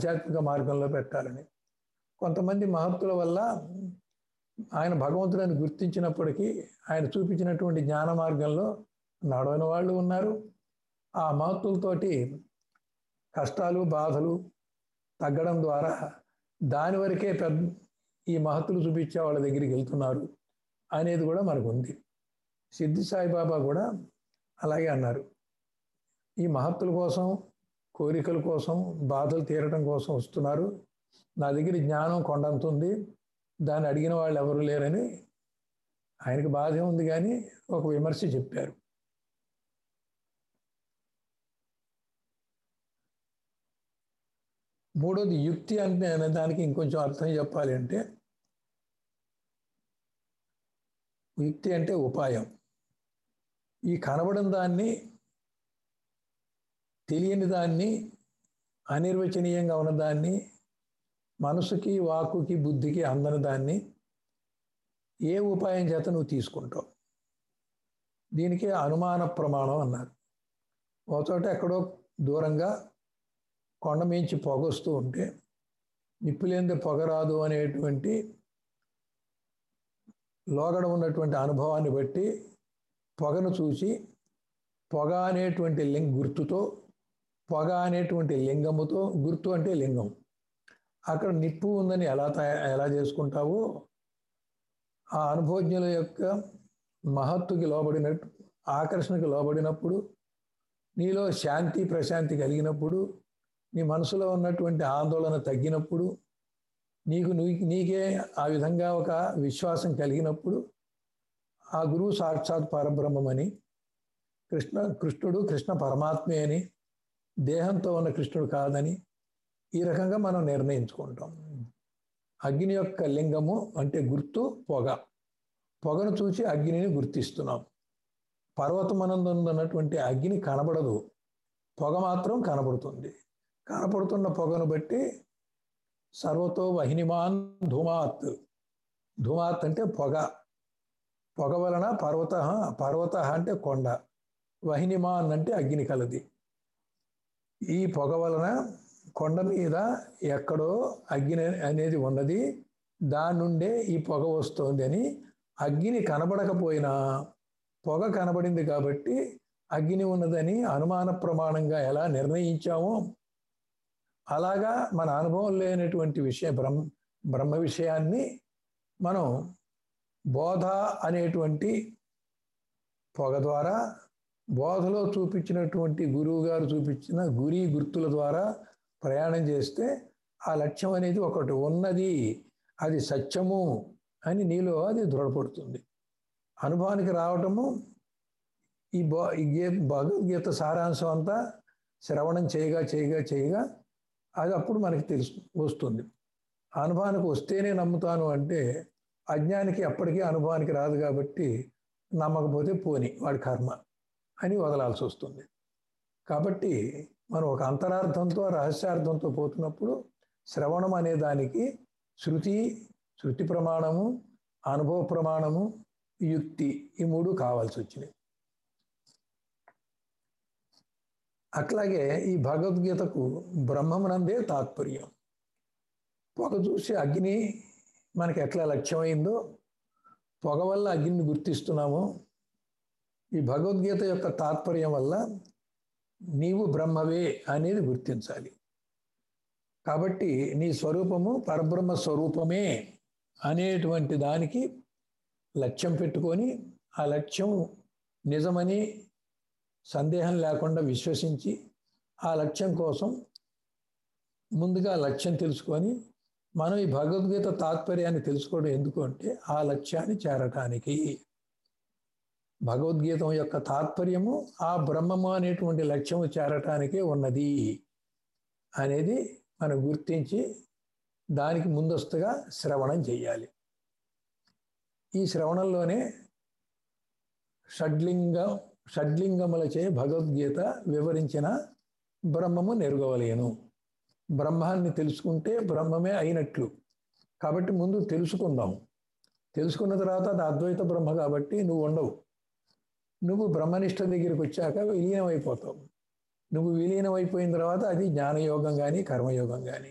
ఆధ్యాత్మిక మార్గంలో పెట్టాలని. కొంతమంది మహత్తుల వల్ల ఆయన భగవంతుడని గుర్తించినప్పటికీ ఆయన చూపించినటువంటి జ్ఞాన మార్గంలో నడవని వాళ్ళు ఉన్నారు. ఆ మహత్తులతోటి కష్టాలు బాధలు తగ్గడం ద్వారా దాని వరకే పెద్ద ఈ మహత్తులు చూపించే వాళ్ళ దగ్గరికి వెళ్తున్నారు అనేది కూడా మనకు ఉంది సిద్ధి సాయిబాబా కూడా అలాగే అన్నారు. ఈ మహత్తుల కోసం కోరికల కోసం బాధలు తీరటం కోసం వస్తున్నారు. నా దగ్గర జ్ఞానం కొండంత ఉంది. దాన్ని అడిగిన వాళ్ళు ఎవరు లేరని ఆయనకు బాధ ఉంది కానీ ఒక విమర్శ చెప్పారు. మూడోది యుక్తి అంటే అనే దానికి ఇంకొంచెం అర్థం చెప్పాలి అంటే యుక్తి అంటే ఉపాయం. ఈ కనబడిన దాన్ని తెలియని దాన్ని అనిర్వచనీయంగా ఉన్నదాన్ని మనసుకి వాకుకి బుద్ధికి అందని దాన్ని ఏ ఉపాయం చేత నువ్వు తీసుకుంటావు? దీనికి అనుమాన ప్రమాణం అన్నారు. ఒక చోట ఎక్కడో దూరంగా కొండ మించి పొగొస్తూ ఉంటే నిప్పులేందే పొగ రాదు అనేటువంటి లోగడ ఉన్నటువంటి అనుభవాన్ని బట్టి పొగను చూసి పొగ అనేటువంటి లింక్ గుర్తుతో పొగ అనేటువంటి లింగముతో గుర్తు అంటే లింగం. అక్కడ నిప్పు ఉందని ఎలా ఎలా చేసుకుంటావో? ఆ అనుభవజ్ఞుల యొక్క మహత్తుకి లోబడినట్టు ఆకర్షణకి లోబడినప్పుడు నీలో శాంతి ప్రశాంతి కలిగినప్పుడు నీ మనసులో ఉన్నటువంటి ఆందోళన తగ్గినప్పుడు నీకు నీకే ఆ విధంగా ఒక విశ్వాసం కలిగినప్పుడు ఆ గురువు సాక్షాత్ పరబ్రహ్మమని కృష్ణ కృష్ణుడు కృష్ణ పరమాత్మే అని దేహంతో ఉన్న కృష్ణుడు కాదని ఈ రకంగా మనం నిర్ణయించుకుంటాం. అగ్ని యొక్క లింగము అంటే గుర్తు పొగ. పొగను చూసి అగ్నిని గుర్తిస్తున్నాం. పర్వతమనందున్నటువంటి అగ్ని కనబడదు. పొగ మాత్రం కనబడుతుంది. కనపడుతున్న పొగను బట్టి సర్వతో వహినిమాన్ ధుమాత్. ధుమాత్ అంటే పొగ. పొగ వలన పర్వత పర్వత అంటే కొండ. వహినిమాన్ అంటే అగ్ని కలది. ఈ పొగ వలన కొండ మీద ఎక్కడో అగ్ని అనేది ఉన్నది. దాని నుండే ఈ పొగ వస్తుంది అని అగ్ని కనబడకపోయినా పొగ కనబడింది కాబట్టి అగ్ని ఉన్నదని అనుమాన ప్రమాణంగా ఎలా నిర్ణయించామో అలాగా మన అనుభవం లేనటువంటి విషయం బ్రహ్మ బ్రహ్మ విషయాన్ని మనం బోధ అనేటువంటి పొగ ద్వారా బోధలో చూపించినటువంటి గురువు గారు చూపించిన గురి గుర్తుల ద్వారా ప్రయాణం చేస్తే ఆ లక్ష్యం అనేది ఒకటి ఉన్నది అది సత్యము అని నీలో అది దృఢపడుతుంది. అనుభవానికి రావటము ఈ బో ఈ భగవద్గీత సారాంశం అంతా శ్రవణం చేయగా చేయగా చేయగా అది అప్పుడు మనకి తెలుసు వస్తుంది. అనుభవానికి వస్తేనే నమ్ముతాను అంటే అజ్ఞానికి ఎప్పటికీ అనుభవానికి రాదు కాబట్టి నమ్మకపోతే పోని వాడి కర్మ. అని వదలాల్సి వస్తుంది. కాబట్టి మనం ఒక అంతరార్థంతో రహస్యార్థంతో పోతున్నప్పుడు శ్రవణం అనే దానికి శృతి శృతి ప్రమాణము అనుభవ ప్రమాణము యుక్తి ఈ మూడు కావాల్సి వచ్చినాయి. అట్లాగే ఈ భగవద్గీతకు బ్రహ్మమునందే తాత్పర్యం. పొగ చూసి అగ్ని మనకి ఎట్లా లక్ష్యమైందో పొగ వల్ల అగ్నిని గుర్తిస్తున్నామో ఈ భగవద్గీత యొక్క తాత్పర్యం వల్ల నీవు బ్రహ్మవే అనేది గుర్తించాలి. కాబట్టి నీ స్వరూపము పరబ్రహ్మ స్వరూపమే అనేటువంటి దానికి లక్ష్యం పెట్టుకొని ఆ లక్ష్యం నిజమని సందేహం లేకుండా విశ్వసించి ఆ లక్ష్యం కోసం ముందుగా లక్ష్యం తెలుసుకొని మనం ఈ భగవద్గీత తాత్పర్యాన్ని తెలుసుకోవడం ఎందుకు అంటే ఆ లక్ష్యాన్ని చేరటానికి. భగవద్గీతం యొక్క తాత్పర్యము ఆ బ్రహ్మము అనేటువంటి లక్ష్యము చేరటానికే ఉన్నది అనేది మనం గుర్తించి దానికి ముందస్తుగా శ్రవణం చేయాలి. ఈ శ్రవణంలోనే షడ్లింగం షడ్లింగములచే భగవద్గీత వివరించిన బ్రహ్మము నెరుగవలేను. బ్రహ్మాన్ని తెలుసుకుంటే బ్రహ్మమే అయినట్లు. కాబట్టి ముందు తెలుసుకుందాం. తెలుసుకున్న తర్వాత అది అద్వైత బ్రహ్మ కాబట్టి నువ్వు ఉండవు. నువ్వు బ్రహ్మనిష్ట దగ్గరికి వచ్చాక విలీనం అయిపోతావు నువ్వు విలీనం అయిపోయిన తర్వాత అది జ్ఞానయోగం కానీ కర్మయోగం కానీ